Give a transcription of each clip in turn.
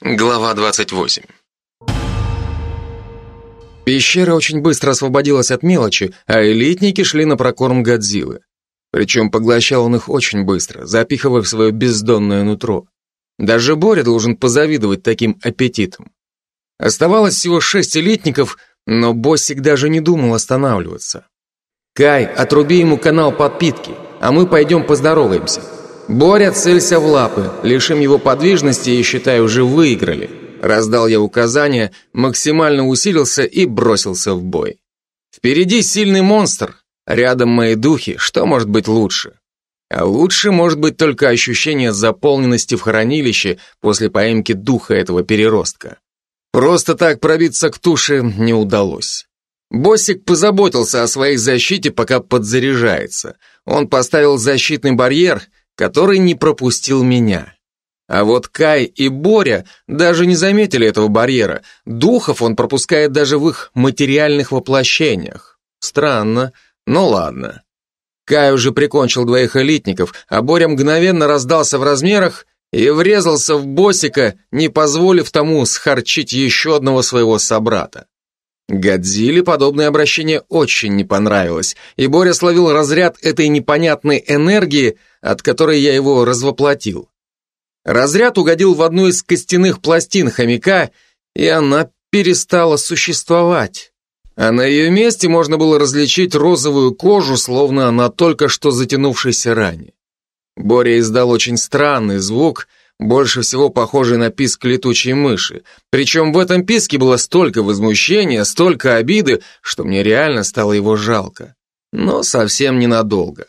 Глава 28 Пещера очень быстро освободилась от мелочи, а элитники шли на прокорм Годзиллы. Причем поглощал он их очень быстро, запихивая в свое бездонное нутро. Даже Боря должен позавидовать таким аппетитам. Оставалось всего шесть элитников, но Боссик даже не думал останавливаться. «Кай, отруби ему канал подпитки, а мы пойдем поздороваемся. Боря, целься в лапы, лишим его подвижности и, считай, уже выиграли». Раздал я указания, максимально усилился и бросился в бой. Впереди сильный монстр, рядом мои духи, что может быть лучше? А лучше может быть только ощущение заполненности в хранилище после поимки духа этого переростка. Просто так пробиться к туше не удалось. Боссик позаботился о своей защите, пока подзаряжается. Он поставил защитный барьер, который не пропустил меня. А вот Кай и Боря даже не заметили этого барьера. Духов он пропускает даже в их материальных воплощениях. Странно, но ладно. Кай уже прикончил двоих элитников, а Боря мгновенно раздался в размерах и врезался в Босика, не позволив тому схарчить еще одного своего собрата. Годзилле подобное обращение очень не понравилось, и Боря словил разряд этой непонятной энергии, от которой я его развоплотил. Разряд угодил в одну из костяных пластин хомяка, и она перестала существовать. А на ее месте можно было различить розовую кожу, словно на только что затянувшейся ране. Боря издал очень странный звук, больше всего похожий на писк летучей мыши. Причем в этом писке было столько возмущения, столько обиды, что мне реально стало его жалко. Но совсем ненадолго.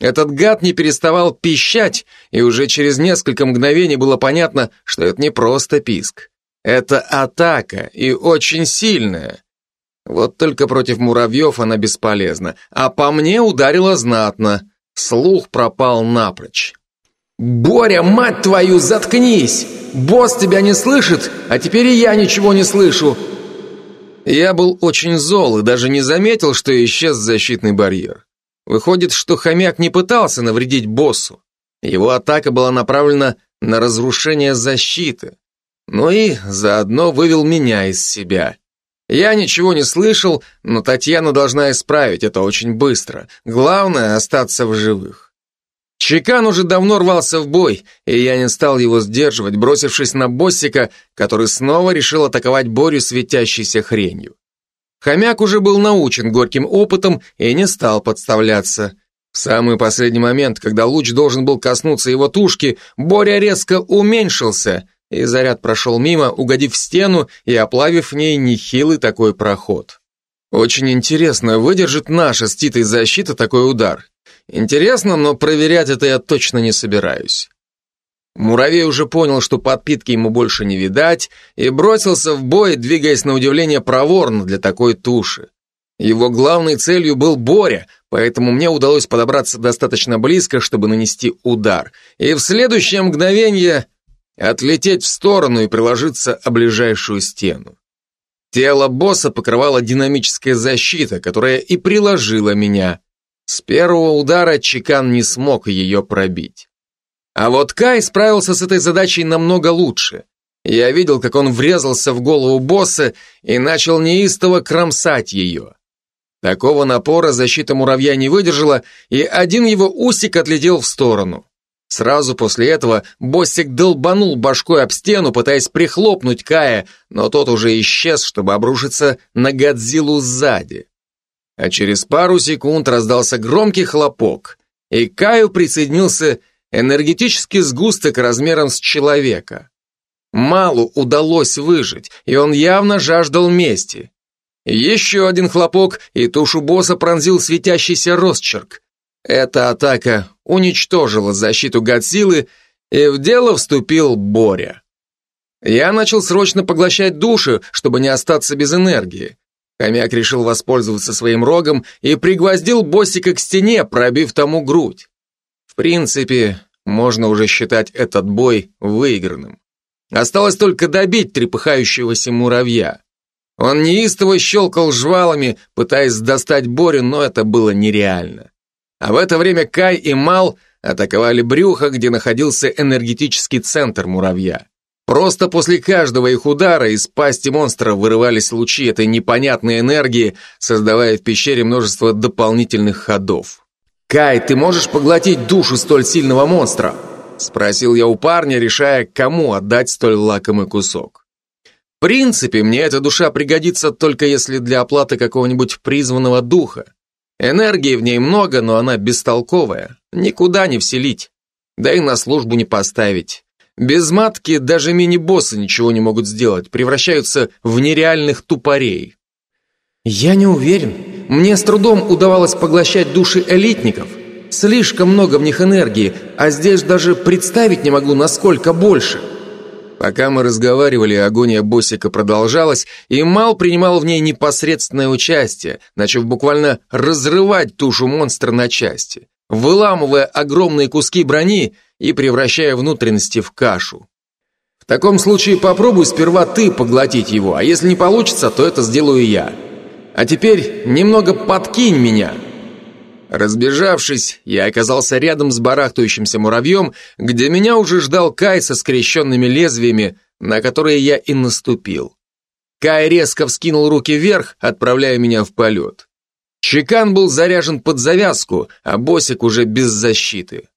Этот гад не переставал пищать, и уже через несколько мгновений было понятно, что это не просто писк. Это атака, и очень сильная. Вот только против муравьев она бесполезна, а по мне ударила знатно. Слух пропал напрочь. «Боря, мать твою, заткнись! Босс тебя не слышит, а теперь и я ничего не слышу!» Я был очень зол и даже не заметил, что исчез защитный барьер. Выходит, что хомяк не пытался навредить боссу. Его атака была направлена на разрушение защиты. Ну и заодно вывел меня из себя. Я ничего не слышал, но Татьяна должна исправить это очень быстро. Главное — остаться в живых. Чекан уже давно рвался в бой, и я не стал его сдерживать, бросившись на боссика, который снова решил атаковать Борю светящейся хренью. Хомяк уже был научен горьким опытом и не стал подставляться. В самый последний момент, когда луч должен был коснуться его тушки, Боря резко уменьшился, и заряд прошел мимо, угодив в стену и оплавив в ней нехилый такой проход. Очень интересно, выдержит наша с Титой защита такой удар. Интересно, но проверять это я точно не собираюсь. Муравей уже понял, что подпитки ему больше не видать, и бросился в бой, двигаясь на удивление проворно для такой туши. Его главной целью был Боря, поэтому мне удалось подобраться достаточно близко, чтобы нанести удар, и в следующее мгновение отлететь в сторону и приложиться о ближайшую стену. Тело босса покрывала динамическая защита, которая и приложила меня. С первого удара Чекан не смог ее пробить. А вот Кай справился с этой задачей намного лучше. Я видел, как он врезался в голову босса и начал неистово кромсать ее. Такого напора защита муравья не выдержала, и один его усик отлетел в сторону. Сразу после этого боссик долбанул башкой об стену, пытаясь прихлопнуть Кая, но тот уже исчез, чтобы обрушиться на Годзиллу сзади. А через пару секунд раздался громкий хлопок, и Каю присоединился энергетический сгусток размером с человека. Малу удалось выжить, и он явно жаждал мести. Еще один хлопок, и тушу босса пронзил светящийся росчерк. Эта атака уничтожила защиту Годзиллы, и в дело вступил Боря. Я начал срочно поглощать души, чтобы не остаться без энергии. Хомяк решил воспользоваться своим рогом и пригвоздил боссика к стене, пробив тому грудь принципе, можно уже считать этот бой выигранным. Осталось только добить трепыхающегося муравья. Он неистово щелкал жвалами, пытаясь достать Борю, но это было нереально. А в это время Кай и Мал атаковали брюхо, где находился энергетический центр муравья. Просто после каждого их удара из пасти монстра вырывались лучи этой непонятной энергии, создавая в пещере множество дополнительных ходов. «Кай, ты можешь поглотить душу столь сильного монстра?» Спросил я у парня, решая, кому отдать столь лакомый кусок. В принципе, мне эта душа пригодится только если для оплаты какого-нибудь призванного духа. Энергии в ней много, но она бестолковая. Никуда не вселить. Да и на службу не поставить. Без матки даже мини-боссы ничего не могут сделать, превращаются в нереальных тупорей. Я не уверен. Мне с трудом удавалось поглощать души элитников. Слишком много в них энергии, а здесь даже представить не могу, насколько больше. Пока мы разговаривали, агония Босика продолжалась, и Мал принимал в ней непосредственное участие, начав буквально разрывать тушу монстра на части, выламывая огромные куски брони и превращая внутренности в кашу. В таком случае попробуй сперва ты поглотить его, а если не получится, то это сделаю я. А теперь немного подкинь меня. Разбежавшись, я оказался рядом с барахтающимся муравьем, где меня уже ждал Кай со скрещенными лезвиями, на которые я и наступил. Кай резко вскинул руки вверх, отправляя меня в полет. Чекан был заряжен под завязку, а Босик уже без защиты.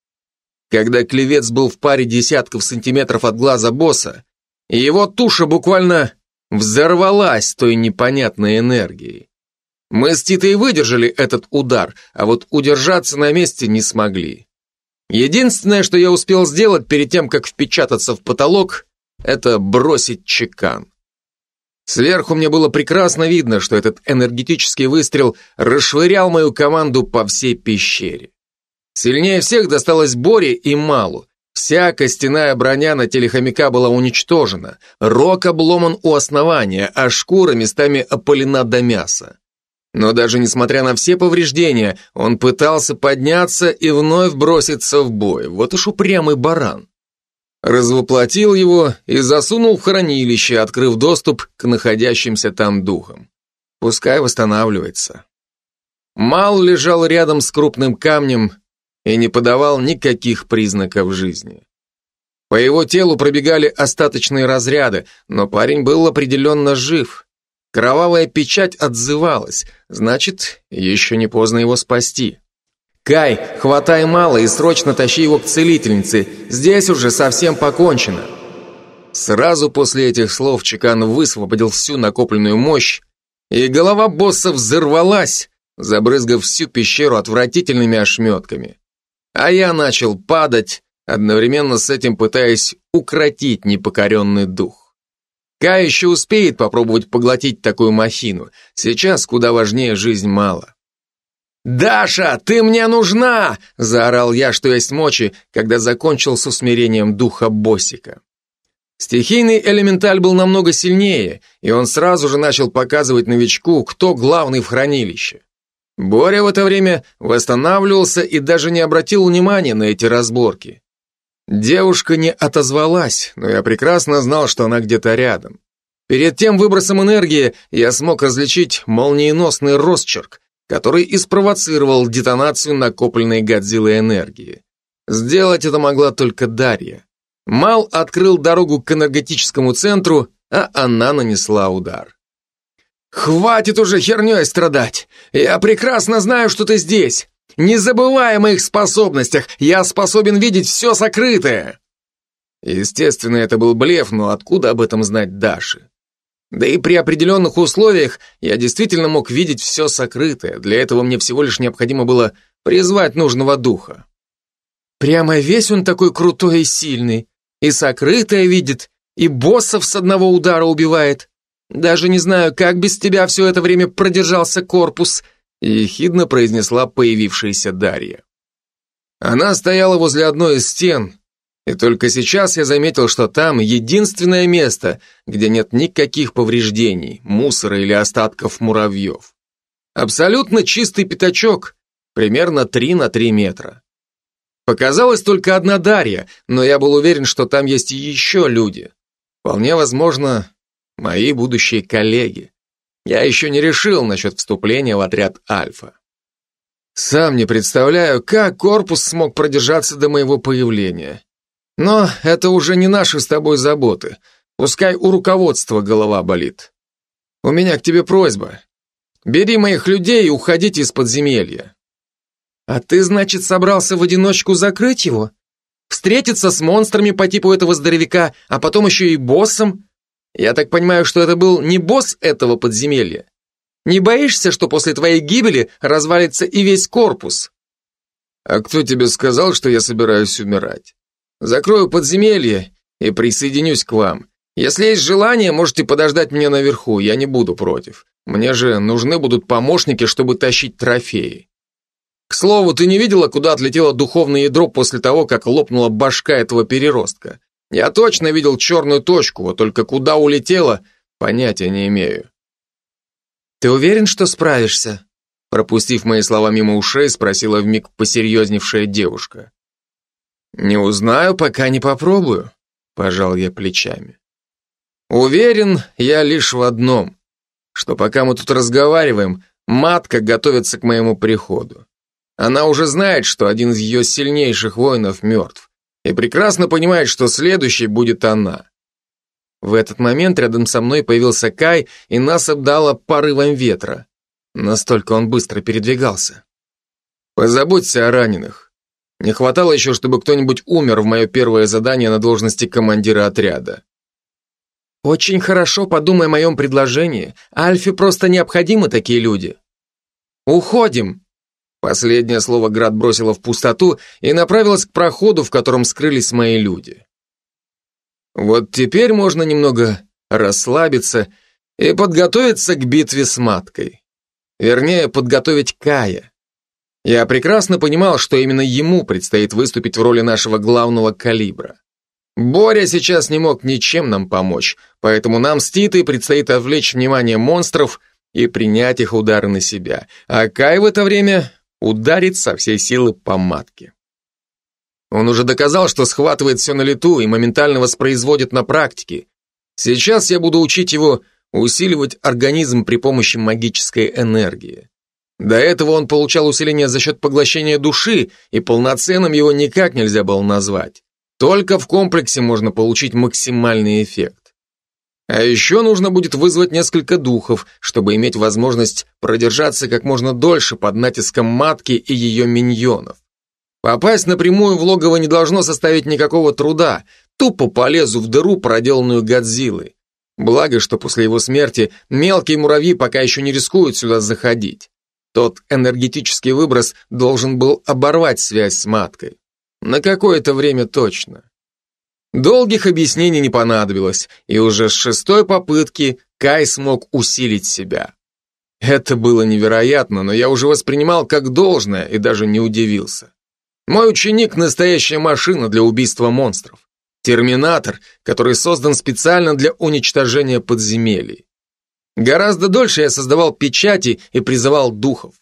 Когда клевец был в паре десятков сантиметров от глаза босса, его туша буквально взорвалась той непонятной энергией. Мы с Титой выдержали этот удар, а вот удержаться на месте не смогли. Единственное, что я успел сделать перед тем, как впечататься в потолок, это бросить чекан. Сверху мне было прекрасно видно, что этот энергетический выстрел расшвырял мою команду по всей пещере. Сильнее всех досталось Боре и Малу. Вся костяная броня на теле хомяка была уничтожена, рог обломан у основания, а шкура местами опалена до мяса. Но даже несмотря на все повреждения, он пытался подняться и вновь броситься в бой. Вот уж упрямый баран. Развоплотил его и засунул в хранилище, открыв доступ к находящимся там духам. Пускай восстанавливается. Мал лежал рядом с крупным камнем и не подавал никаких признаков жизни. По его телу пробегали остаточные разряды, но парень был определенно жив. Кровавая печать отзывалась, значит, еще не поздно его спасти. «Кай, хватай мало и срочно тащи его к целительнице, здесь уже совсем покончено». Сразу после этих слов Чекан высвободил всю накопленную мощь, и голова босса взорвалась, забрызгав всю пещеру отвратительными ошметками. А я начал падать, одновременно с этим пытаясь укротить непокоренный дух. Кай еще успеет попробовать поглотить такую махину. Сейчас куда важнее жизнь мало. «Даша, ты мне нужна!» – заорал я, что есть мочи, когда закончил с усмирением духа Боссика. Стихийный элементаль был намного сильнее, и он сразу же начал показывать новичку, кто главный в хранилище. Боря в это время восстанавливался и даже не обратил внимания на эти разборки. Девушка не отозвалась, но я прекрасно знал, что она где-то рядом. Перед тем выбросом энергии я смог различить молниеносный росчерк, который и спровоцировал детонацию накопленной Годзиллой энергии. Сделать это могла только Дарья. Мал открыл дорогу к энергетическому центру, а она нанесла удар. «Хватит уже херней страдать! Я прекрасно знаю, что ты здесь! Не забывай о моих способностях, я способен видеть все сокрытое. Естественно, это был блеф, но откуда об этом знать Даше? Да и при определенных условиях я действительно мог видеть все сокрытое. Для этого мне всего лишь необходимо было призвать нужного духа. Прямо весь он такой крутой и сильный. И сокрытое видит, и боссов с одного удара убивает. Даже не знаю, как без тебя все это время продержался корпус, ехидно произнесла появившаяся Дарья. Она стояла возле одной из стен, и только сейчас я заметил, что там единственное место, где нет никаких повреждений, мусора или остатков муравьев. Абсолютно чистый пятачок, примерно 3 на 3 метра. Показалась только одна Дарья, но я был уверен, что там есть еще люди. Вполне возможно, мои будущие коллеги. Я еще не решил насчет вступления в отряд Альфа. Сам не представляю, как корпус смог продержаться до моего появления. Но это уже не наши с тобой заботы. Пускай у руководства голова болит. У меня к тебе просьба. Бери моих людей и уходите из подземелья. А ты, значит, собрался в одиночку закрыть его? Встретиться с монстрами по типу этого здоровяка, а потом еще и боссом? Я так понимаю, что это был не босс этого подземелья. Не боишься, что после твоей гибели развалится и весь корпус? А кто тебе сказал, что я собираюсь умирать? Закрою подземелье и присоединюсь к вам. Если есть желание, можете подождать меня наверху, я не буду против. Мне же нужны будут помощники, чтобы тащить трофеи. К слову, ты не видела, куда отлетело духовное ядро после того, как лопнула башка этого переростка? Я точно видел черную точку, вот только куда улетело, понятия не имею. Ты уверен, что справишься? Пропустив мои слова мимо ушей, спросила вмиг посерьезневшая девушка. Не узнаю, пока не попробую, пожал я плечами. Уверен я лишь в одном, что пока мы тут разговариваем, матка готовится к моему приходу. Она уже знает, что один из ее сильнейших воинов мертв и прекрасно понимает, что следующей будет она. В этот момент рядом со мной появился Кай, и нас обдало порывом ветра. Настолько он быстро передвигался. Позаботься о раненых. Не хватало еще, чтобы кто-нибудь умер в мое первое задание на должности командира отряда. Очень хорошо подумай о моем предложении. Альфе просто необходимы такие люди. Уходим. Последнее слово Град бросила в пустоту и направилась к проходу, в котором скрылись мои люди. Вот теперь можно немного расслабиться и подготовиться к битве с маткой. Вернее, подготовить Кая. Я прекрасно понимал, что именно ему предстоит выступить в роли нашего главного калибра. Боря сейчас не мог ничем нам помочь, поэтому нам с Титой предстоит отвлечь внимание монстров и принять их удары на себя, а Кай в это время ударит со всей силы по матке. Он уже доказал, что схватывает все на лету и моментально воспроизводит на практике. Сейчас я буду учить его усиливать организм при помощи магической энергии. До этого он получал усиление за счет поглощения души, и полноценным его никак нельзя было назвать. Только в комплексе можно получить максимальный эффект. А еще нужно будет вызвать несколько духов, чтобы иметь возможность продержаться как можно дольше под натиском матки и ее миньонов. Попасть напрямую в логово не должно составить никакого труда, тупо полезу в дыру, проделанную Годзиллой. Благо, что после его смерти мелкие муравьи пока еще не рискуют сюда заходить. Тот энергетический выброс должен был оборвать связь с маткой. На какое-то время точно. Долгих объяснений не понадобилось, и уже с шестой попытки Кай смог усилить себя. Это было невероятно, но я уже воспринимал как должное и даже не удивился. Мой ученик – настоящая машина для убийства монстров. Терминатор, который создан специально для уничтожения подземелий. Гораздо дольше я создавал печати и призывал духов.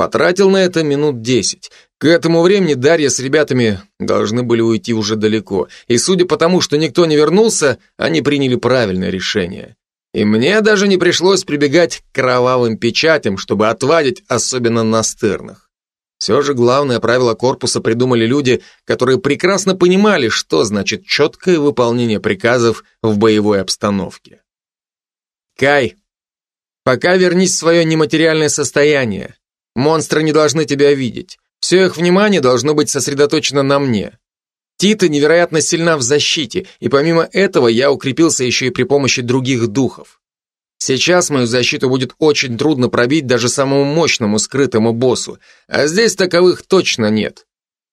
Потратил на это минут десять. К этому времени Дарья с ребятами должны были уйти уже далеко, и судя по тому, что никто не вернулся, они приняли правильное решение. И мне даже не пришлось прибегать к кровавым печатям, чтобы отвадить особенно настырных. Все же главное правило корпуса придумали люди, которые прекрасно понимали, что значит четкое выполнение приказов в боевой обстановке. Кай, пока вернись в свое нематериальное состояние. Монстры не должны тебя видеть. Все их внимание должно быть сосредоточено на мне. Тита невероятно сильна в защите, и помимо этого я укрепился еще и при помощи других духов. Сейчас мою защиту будет очень трудно пробить даже самому мощному скрытому боссу, а здесь таковых точно нет.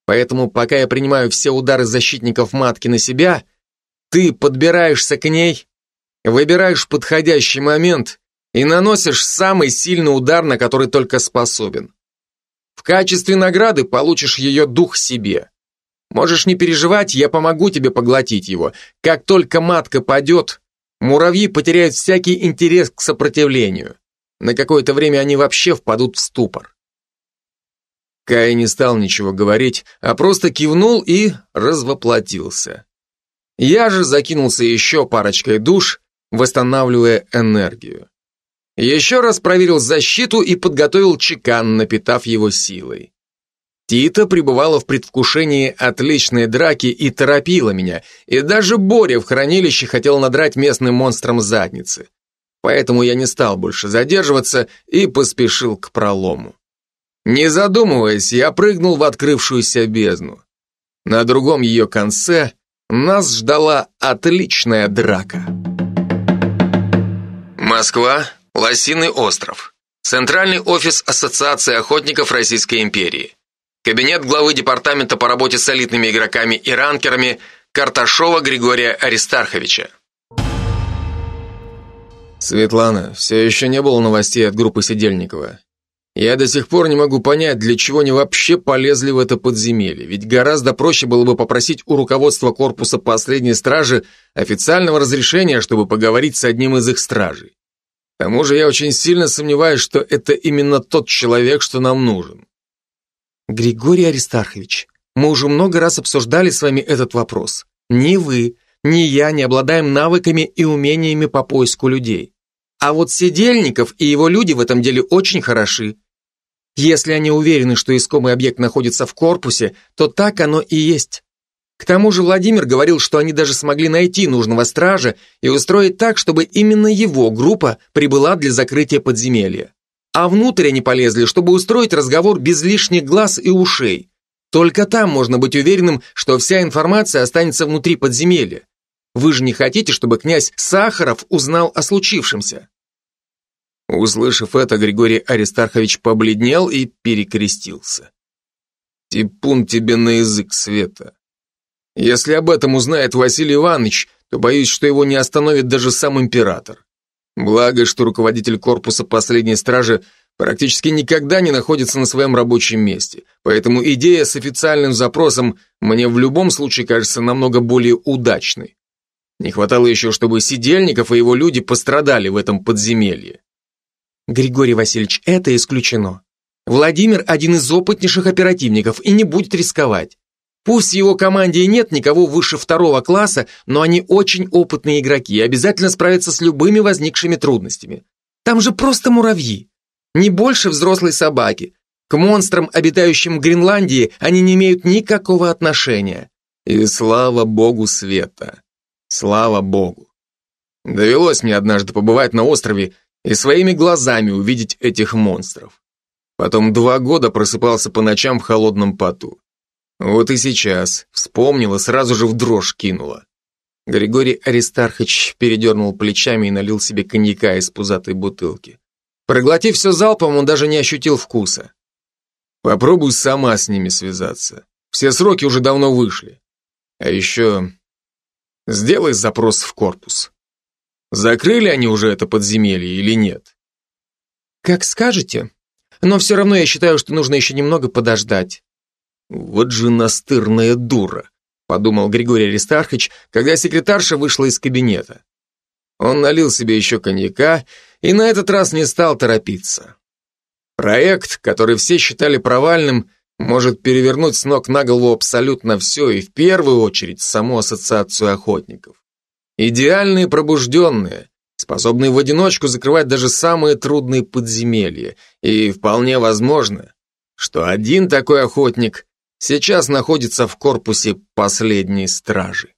Поэтому пока я принимаю все удары защитников матки на себя, ты подбираешься к ней, выбираешь подходящий момент и наносишь самый сильный удар, на который только способен. В качестве награды получишь ее дух себе. Можешь не переживать, я помогу тебе поглотить его. Как только матка падет, муравьи потеряют всякий интерес к сопротивлению. На какое-то время они вообще впадут в ступор. Кай не стал ничего говорить, а просто кивнул и развоплотился. Я же закинулся еще парочкой душ, восстанавливая энергию. Еще раз проверил защиту и подготовил чекан, напитав его силой. Тита пребывала в предвкушении отличной драки и торопила меня, и даже Боря в хранилище хотел надрать местным монстрам задницы. Поэтому я не стал больше задерживаться и поспешил к пролому. Не задумываясь, я прыгнул в открывшуюся бездну. На другом ее конце нас ждала отличная драка. Москва, Лосиный остров. Центральный офис Ассоциации охотников Российской империи. Кабинет главы департамента по работе с элитными игроками и ранкерами Карташова Григория Аристарховича. Светлана, все еще не было новостей от группы Сидельникова. Я до сих пор не могу понять, для чего они вообще полезли в это подземелье, ведь гораздо проще было бы попросить у руководства корпуса последней стражи официального разрешения, чтобы поговорить с одним из их стражей. К тому же я очень сильно сомневаюсь, что это именно тот человек, что нам нужен. Григорий Аристархович, мы уже много раз обсуждали с вами этот вопрос. Ни вы, ни я не обладаем навыками и умениями по поиску людей. А вот Сидельников и его люди в этом деле очень хороши. Если они уверены, что искомый объект находится в корпусе, то так оно и есть. К тому же Владимир говорил, что они даже смогли найти нужного стража и устроить так, чтобы именно его группа прибыла для закрытия подземелья. А внутрь они полезли, чтобы устроить разговор без лишних глаз и ушей. Только там можно быть уверенным, что вся информация останется внутри подземелья. Вы же не хотите, чтобы князь Сахаров узнал о случившемся? Услышав это, Григорий Аристархович побледнел и перекрестился. Типун тебе на язык, Света. Если об этом узнает Василий Иванович, то боюсь, что его не остановит даже сам император. Благо, что руководитель корпуса последней стражи практически никогда не находится на своем рабочем месте, поэтому идея с официальным запросом мне в любом случае кажется намного более удачной. Не хватало еще, чтобы Сидельников и его люди пострадали в этом подземелье. Григорий Васильевич, это исключено. Владимир один из опытнейших оперативников и не будет рисковать. Пусть в его команде и нет никого выше второго класса, но они очень опытные игроки и обязательно справятся с любыми возникшими трудностями. Там же просто муравьи. Не больше взрослой собаки. К монстрам, обитающим в Гренландии, они не имеют никакого отношения. И слава богу света. Слава богу. Довелось мне однажды побывать на острове и своими глазами увидеть этих монстров. Потом два года просыпался по ночам в холодном поту. Вот и сейчас. Вспомнила, сразу же в дрожь кинула. Григорий Аристархович передернул плечами и налил себе коньяка из пузатой бутылки. Проглотив все залпом, он даже не ощутил вкуса. Попробуй сама с ними связаться. Все сроки уже давно вышли. А еще сделай запрос в корпус. Закрыли они уже это подземелье или нет? Как скажете. Но все равно я считаю, что нужно еще немного подождать. «Вот же настырная дура», — подумал Григорий Аристархович, когда секретарша вышла из кабинета. Он налил себе еще коньяка и на этот раз не стал торопиться. Проект, который все считали провальным, может перевернуть с ног на голову абсолютно все и в первую очередь саму ассоциацию охотников. Идеальные пробужденные, способные в одиночку закрывать даже самые трудные подземелья, и вполне возможно, что один такой охотник сейчас находится в корпусе последней стражи.